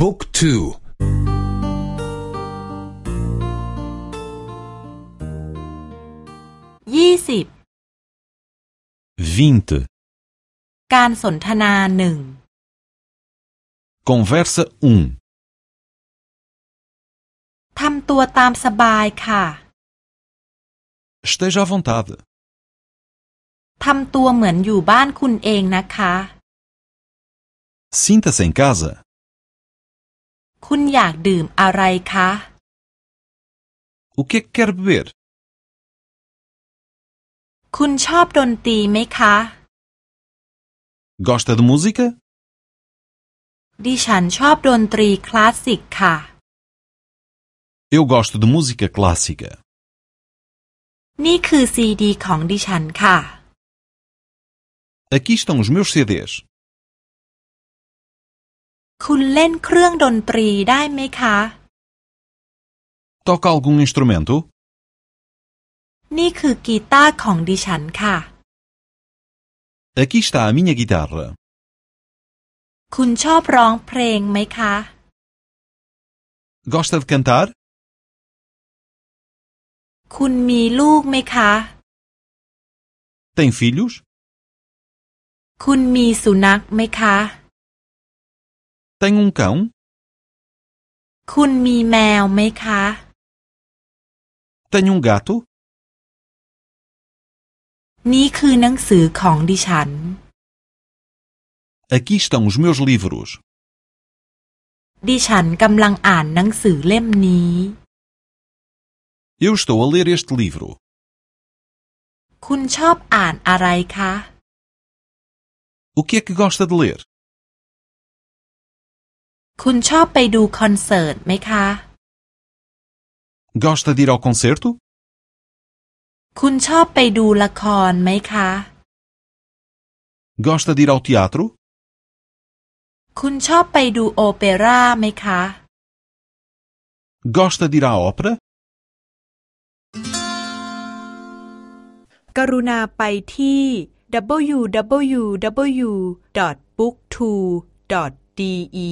บุ๊กทูยี่สิบ vinte การสนทนาหนึ่ง conversa um ทำตัวตามสบายค่ะ esteja à vontade ทำตัวเหมือนอยู่บ้านคุณเองนะคะ sinta-se em casa คุณอยากดื่มอะไรคะ o que é que quer beber คุณชอบดนตรีไหมคะ gosta de música ดิฉันชอบดนตรีคลาสสิกค่ะ eu gosto de música clássica นี่คือซีดีของดิฉันค่ะ aqui estão os meus CDs คุณเล่นเครื่องดนตรีได้ไหมคะ toca algum instrumento นี่คือกีตาร์ของดิฉันค่ะ aqui está a minha guitarra คุณชอบร้องเพลงไหมคะ gosta de cantar คุณมีลูกไหมคะ tem filhos คุณมีสุนัขไหมคะ tem um cão? คุณมีแมวไหมคะ Tem um gato? นี่คือหนังสือของดิฉัน Aqui estão os meus livros. ดิฉันกำลังอ่านหนังสือเล่มนี้ Eu estou a ler este livro. คุณชอบอ่านอะไรคะ O que é que gosta de ler? คุณชอบไปดูคอนเสิร์ตไหมคะ gosta de ir ao concerto คุณชอบไปดูละครไหมคะ gosta de ir ao teatro คุณชอบไปดูโอเปร่าไหมคะ gosta de ir à ópera กรุณาไปที่ www.booktwo.de